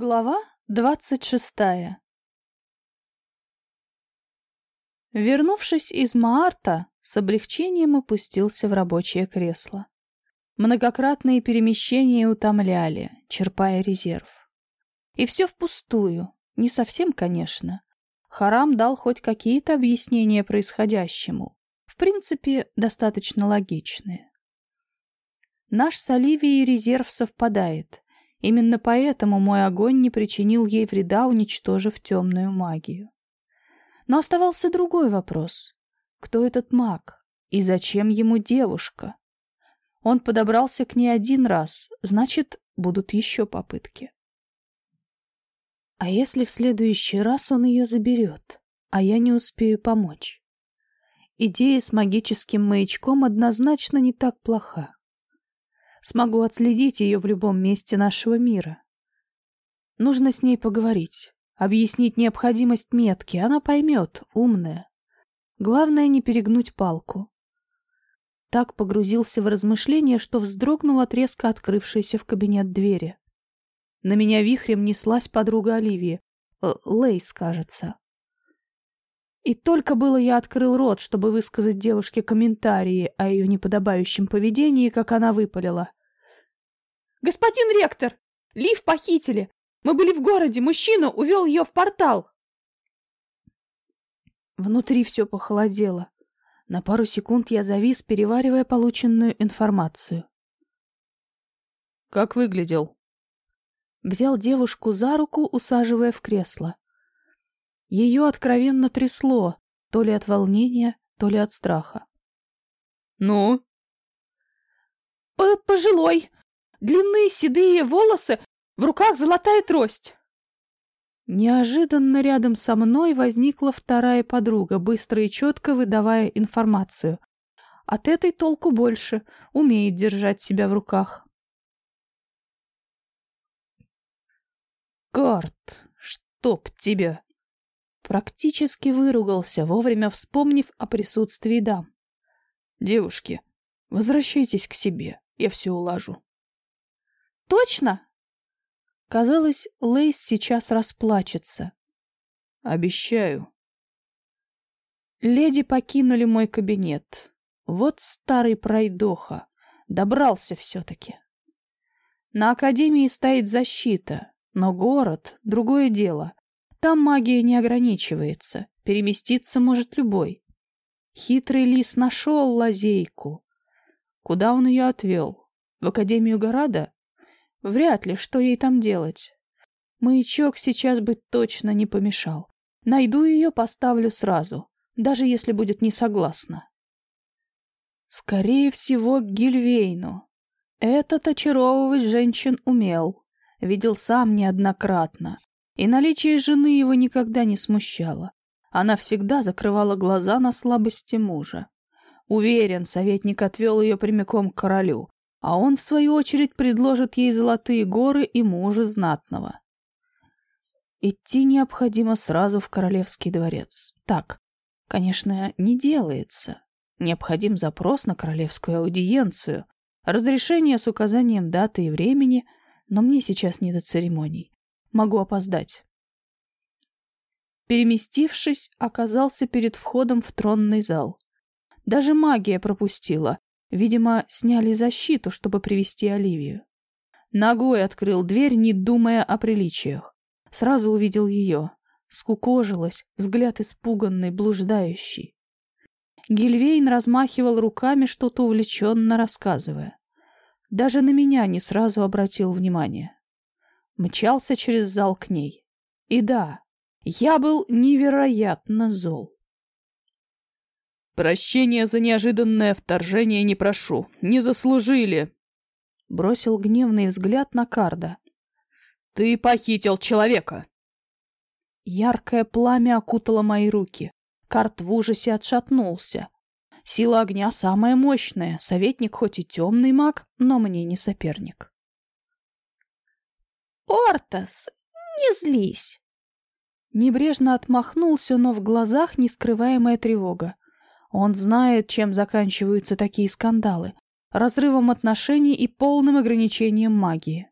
Глава двадцать шестая Вернувшись из Маарта, с облегчением опустился в рабочее кресло. Многократные перемещения утомляли, черпая резерв. И все впустую, не совсем, конечно. Харам дал хоть какие-то объяснения происходящему, в принципе, достаточно логичные. Наш с Оливией резерв совпадает — Именно поэтому мой огонь не причинил ей вреда, уничтожив темную магию. Но оставался другой вопрос. Кто этот маг? И зачем ему девушка? Он подобрался к ней один раз, значит, будут еще попытки. А если в следующий раз он ее заберет, а я не успею помочь? Идея с магическим маячком однозначно не так плоха. Смогу отследить ее в любом месте нашего мира. Нужно с ней поговорить, объяснить необходимость метки. Она поймет, умная. Главное не перегнуть палку. Так погрузился в размышления, что вздрогнул от резко открывшейся в кабинет двери. На меня вихрем неслась подруга Оливии. Лейс, кажется. И только было я открыл рот, чтобы высказать девушке комментарии о ее неподобающем поведении, как она выпалила. «Господин ректор! Лив похитили! Мы были в городе, мужчина увел ее в портал!» Внутри все похолодело. На пару секунд я завис, переваривая полученную информацию. «Как выглядел?» Взял девушку за руку, усаживая в кресло. Ее откровенно трясло, то ли от волнения, то ли от страха. «Ну?» «Пожилой, длинные седые волосы, в руках золотая трость». Неожиданно рядом со мной возникла вторая подруга, быстро и четко выдавая информацию. От этой толку больше, умеет держать себя в руках. «Карт, чтоб тебя!» Практически выругался, вовремя вспомнив о присутствии дам. «Девушки, возвращайтесь к себе, я все улажу». «Точно?» Казалось, Лейс сейчас расплачется. «Обещаю». Леди покинули мой кабинет. Вот старый пройдоха. Добрался все-таки. На Академии стоит защита, но город — другое дело. Там магия не ограничивается, переместиться может любой. Хитрый лис нашел лазейку. Куда он ее отвел? В Академию Горада? Вряд ли, что ей там делать. Маячок сейчас бы точно не помешал. Найду ее, поставлю сразу, даже если будет не согласна. Скорее всего, к Гильвейну. Этот очаровывать женщин умел. Видел сам неоднократно и наличие жены его никогда не смущало. Она всегда закрывала глаза на слабости мужа. Уверен, советник отвел ее прямиком к королю, а он, в свою очередь, предложит ей золотые горы и мужа знатного. Идти необходимо сразу в королевский дворец. Так, конечно, не делается. Необходим запрос на королевскую аудиенцию, разрешение с указанием даты и времени, но мне сейчас не до церемоний. Могу опоздать. Переместившись, оказался перед входом в тронный зал. Даже магия пропустила. Видимо, сняли защиту, чтобы привести Оливию. Ногой открыл дверь, не думая о приличиях. Сразу увидел ее. Скукожилась, взгляд испуганный, блуждающий. Гильвейн размахивал руками, что-то увлеченно рассказывая. Даже на меня не сразу обратил внимание мчался через зал к ней. И да, я был невероятно зол. «Прощения за неожиданное вторжение не прошу, не заслужили!» Бросил гневный взгляд на Карда. «Ты похитил человека!» Яркое пламя окутало мои руки. Карт в ужасе отшатнулся. Сила огня самая мощная, советник хоть и темный маг, но мне не соперник. «Ортас, не злись!» Небрежно отмахнулся, но в глазах нескрываемая тревога. Он знает, чем заканчиваются такие скандалы. Разрывом отношений и полным ограничением магии.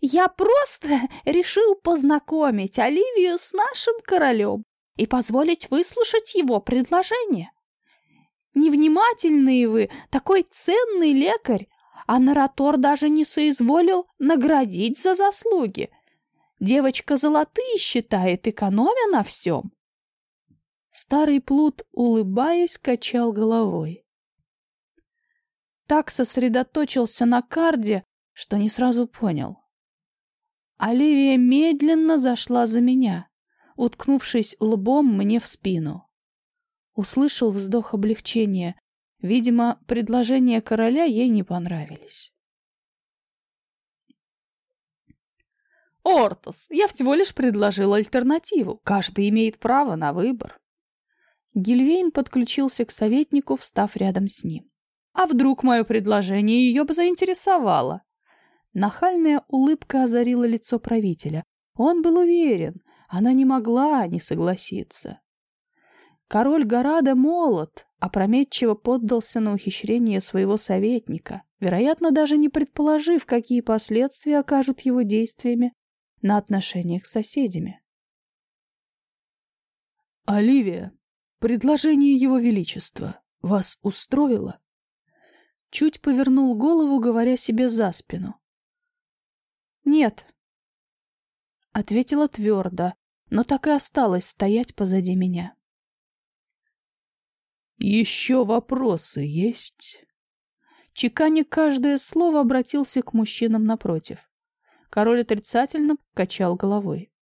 Я просто решил познакомить Оливию с нашим королем и позволить выслушать его предложение. Невнимательный вы, такой ценный лекарь, а наратор даже не соизволил наградить за заслуги. Девочка золотые считает, экономя на всем. Старый плут, улыбаясь, качал головой. Так сосредоточился на карде, что не сразу понял. Оливия медленно зашла за меня, уткнувшись лбом мне в спину. Услышал вздох облегчения. Видимо, предложения короля ей не понравились. «Ортос, я всего лишь предложил альтернативу. Каждый имеет право на выбор». Гильвейн подключился к советнику, встав рядом с ним. «А вдруг мое предложение ее бы заинтересовало?» Нахальная улыбка озарила лицо правителя. Он был уверен, она не могла не согласиться. Король Горада молод, опрометчиво поддался на ухищрение своего советника, вероятно, даже не предположив, какие последствия окажут его действиями на отношениях с соседями. «Оливия, предложение его величества вас устроило?» Чуть повернул голову, говоря себе за спину. «Нет», — ответила твердо, но так и осталась стоять позади меня. «Еще вопросы есть?» Чеканя каждое слово обратился к мужчинам напротив. Король отрицательно качал головой.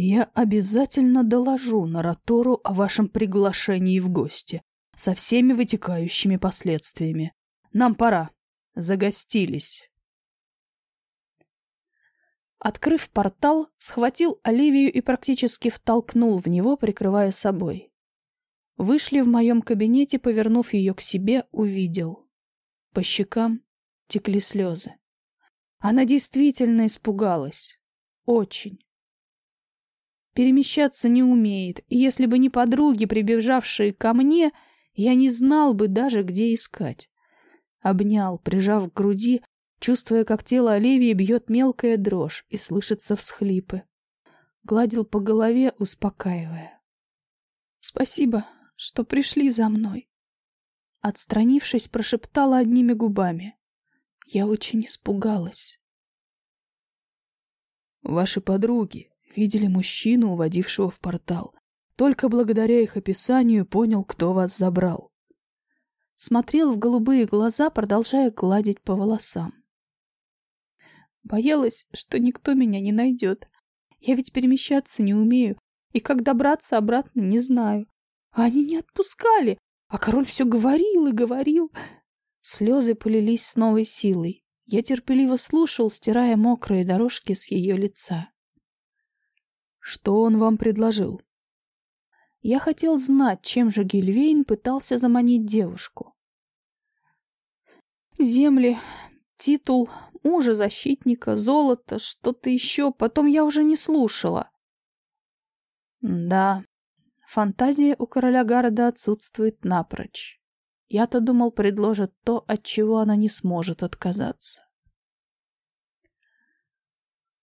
«Я обязательно доложу Наратору о вашем приглашении в гости, со всеми вытекающими последствиями. Нам пора. Загостились». Открыв портал, схватил Оливию и практически втолкнул в него, прикрывая собой. Вышли в моем кабинете, повернув ее к себе, увидел. По щекам текли слезы. Она действительно испугалась. Очень. Перемещаться не умеет, и если бы не подруги, прибежавшие ко мне, я не знал бы даже, где искать. Обнял, прижав к груди, чувствуя, как тело Оливии бьет мелкая дрожь и слышатся всхлипы. Гладил по голове, успокаивая. «Спасибо, что пришли за мной». Отстранившись, прошептала одними губами. Я очень испугалась. Ваши подруги видели мужчину, уводившего в портал. Только благодаря их описанию понял, кто вас забрал. Смотрел в голубые глаза, продолжая гладить по волосам. Боялась, что никто меня не найдет. Я ведь перемещаться не умею, и как добраться обратно не знаю. А они не отпускали, а король все говорил и говорил. Слезы полились с новой силой. Я терпеливо слушал, стирая мокрые дорожки с ее лица. Что он вам предложил? Я хотел знать, чем же Гильвейн пытался заманить девушку. Земли, титул, мужа защитника, золото, что-то еще, потом я уже не слушала. Да, фантазия у короля города отсутствует напрочь. Я-то думал, предложит то, от чего она не сможет отказаться.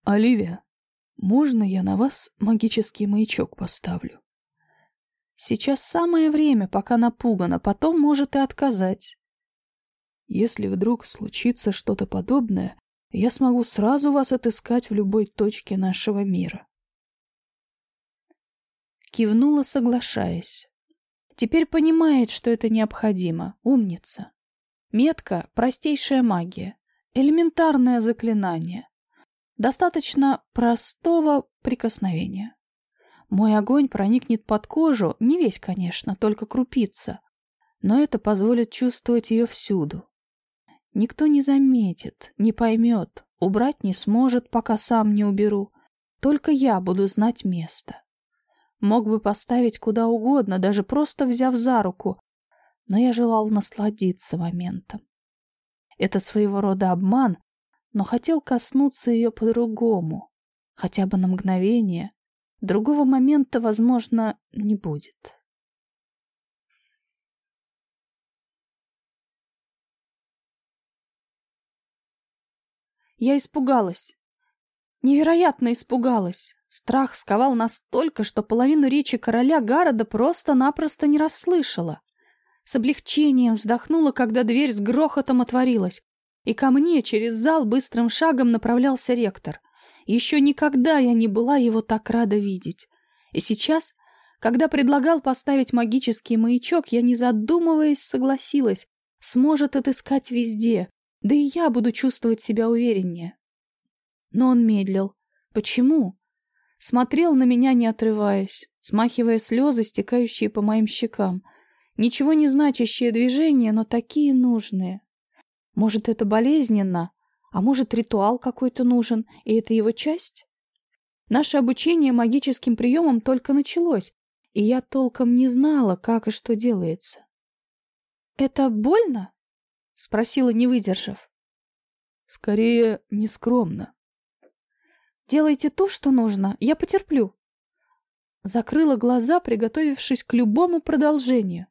Оливия, можно я на вас магический маячок поставлю? Сейчас самое время, пока напугана, потом может и отказать. Если вдруг случится что-то подобное, я смогу сразу вас отыскать в любой точке нашего мира. Кивнула, соглашаясь. Теперь понимает, что это необходимо. Умница. Метка — простейшая магия. Элементарное заклинание. Достаточно простого прикосновения. Мой огонь проникнет под кожу, не весь, конечно, только крупица. Но это позволит чувствовать ее всюду. Никто не заметит, не поймет, убрать не сможет, пока сам не уберу. Только я буду знать место. Мог бы поставить куда угодно, даже просто взяв за руку, но я желал насладиться моментом. Это своего рода обман, но хотел коснуться ее по-другому, хотя бы на мгновение. Другого момента, возможно, не будет. Я испугалась. Невероятно испугалась. Страх сковал настолько, что половину речи короля Гарода просто-напросто не расслышала. С облегчением вздохнула, когда дверь с грохотом отворилась, и ко мне через зал быстрым шагом направлялся ректор. Еще никогда я не была его так рада видеть. И сейчас, когда предлагал поставить магический маячок, я, не задумываясь, согласилась. Сможет отыскать везде, да и я буду чувствовать себя увереннее. Но он медлил. Почему? Смотрел на меня, не отрываясь, смахивая слезы, стекающие по моим щекам. Ничего не значащие движения, но такие нужные. Может, это болезненно, а может, ритуал какой-то нужен, и это его часть? Наше обучение магическим приемам только началось, и я толком не знала, как и что делается. «Это больно?» — спросила, не выдержав. «Скорее, нескромно», Делайте то, что нужно, я потерплю. Закрыла глаза, приготовившись к любому продолжению.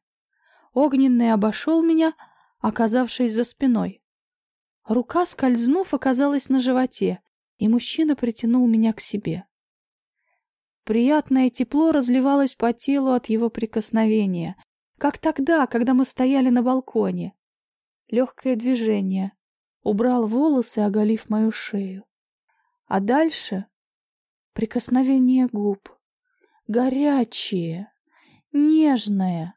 Огненный обошел меня, оказавшись за спиной. Рука, скользнув, оказалась на животе, и мужчина притянул меня к себе. Приятное тепло разливалось по телу от его прикосновения, как тогда, когда мы стояли на балконе. Легкое движение. Убрал волосы, оголив мою шею. А дальше прикосновение губ. Горячее, нежное.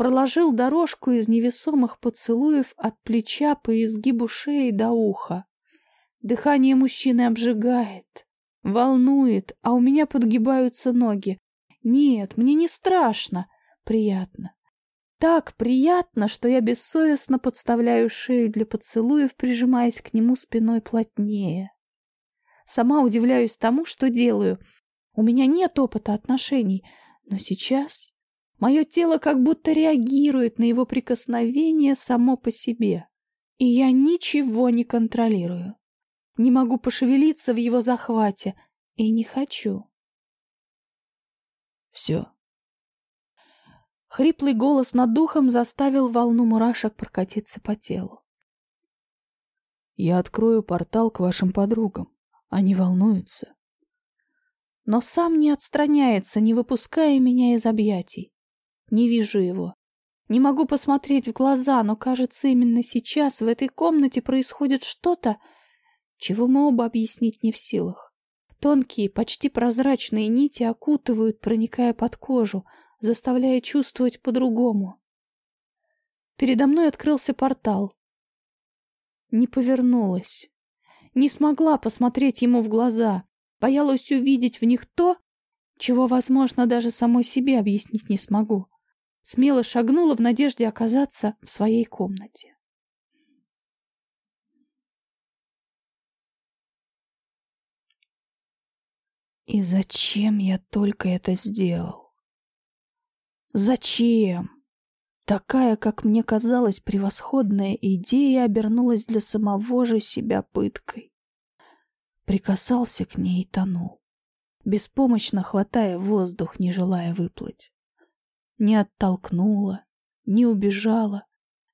Проложил дорожку из невесомых поцелуев от плеча по изгибу шеи до уха. Дыхание мужчины обжигает, волнует, а у меня подгибаются ноги. Нет, мне не страшно, приятно. Так приятно, что я бессовестно подставляю шею для поцелуев, прижимаясь к нему спиной плотнее. Сама удивляюсь тому, что делаю. У меня нет опыта отношений, но сейчас мое тело как будто реагирует на его прикосновение само по себе. И я ничего не контролирую. Не могу пошевелиться в его захвате и не хочу. Все. Хриплый голос над духом заставил волну мурашек прокатиться по телу. Я открою портал к вашим подругам. Они волнуются. Но сам не отстраняется, не выпуская меня из объятий. Не вижу его. Не могу посмотреть в глаза, но, кажется, именно сейчас в этой комнате происходит что-то, чего мы оба объяснить не в силах. Тонкие, почти прозрачные нити окутывают, проникая под кожу, заставляя чувствовать по-другому. Передо мной открылся портал. Не повернулась не смогла посмотреть ему в глаза, боялась увидеть в них то, чего, возможно, даже самой себе объяснить не смогу. Смело шагнула в надежде оказаться в своей комнате. И зачем я только это сделал? Зачем? Такая, как мне казалось, превосходная идея обернулась для самого же себя пыткой. Прикасался к ней и тонул, беспомощно хватая воздух, не желая выплыть. Не оттолкнула, не убежала,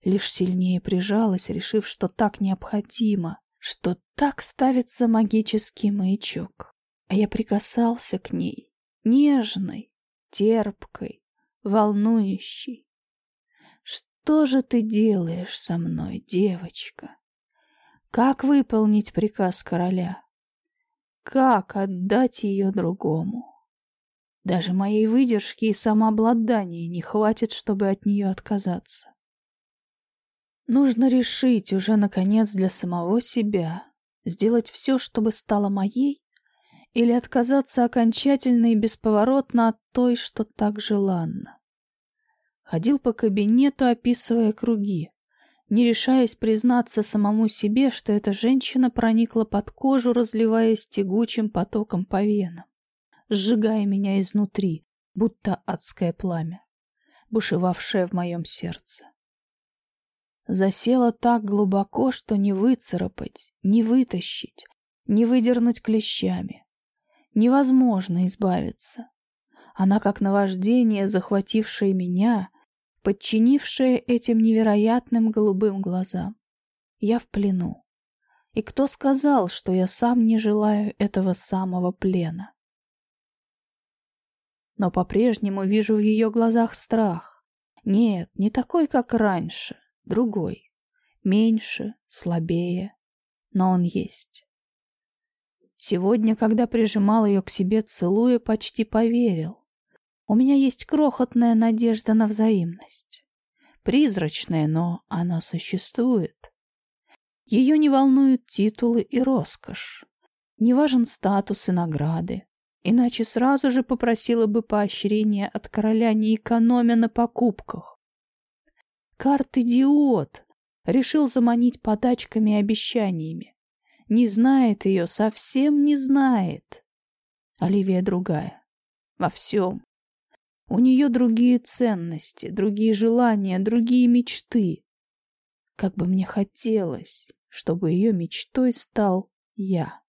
лишь сильнее прижалась, решив, что так необходимо, что так ставится магический маячок. А я прикасался к ней, нежной, терпкой, волнующей, что же ты делаешь со мной, девочка? Как выполнить приказ короля? Как отдать ее другому? Даже моей выдержки и самообладания не хватит, чтобы от нее отказаться. Нужно решить уже, наконец, для самого себя, сделать все, чтобы стала моей, или отказаться окончательно и бесповоротно от той, что так желанно. Ходил по кабинету, описывая круги, не решаясь признаться самому себе, что эта женщина проникла под кожу, разливаясь тягучим потоком по венам, сжигая меня изнутри, будто адское пламя, бушевавшее в моем сердце. Засела так глубоко, что не выцарапать, не вытащить, не выдернуть клещами. Невозможно избавиться. Она, как наваждение, захватившее меня, подчинившая этим невероятным голубым глазам. Я в плену. И кто сказал, что я сам не желаю этого самого плена? Но по-прежнему вижу в ее глазах страх. Нет, не такой, как раньше, другой. Меньше, слабее, но он есть. Сегодня, когда прижимал ее к себе, целуя, почти поверил. У меня есть крохотная надежда на взаимность. Призрачная, но она существует. Ее не волнуют титулы и роскошь. Не важен статус и награды. Иначе сразу же попросила бы поощрения от короля, не экономя на покупках. Карт-идиот! Решил заманить подачками и обещаниями. Не знает ее, совсем не знает. Оливия другая. Во всем. У нее другие ценности, другие желания, другие мечты. Как бы мне хотелось, чтобы ее мечтой стал я.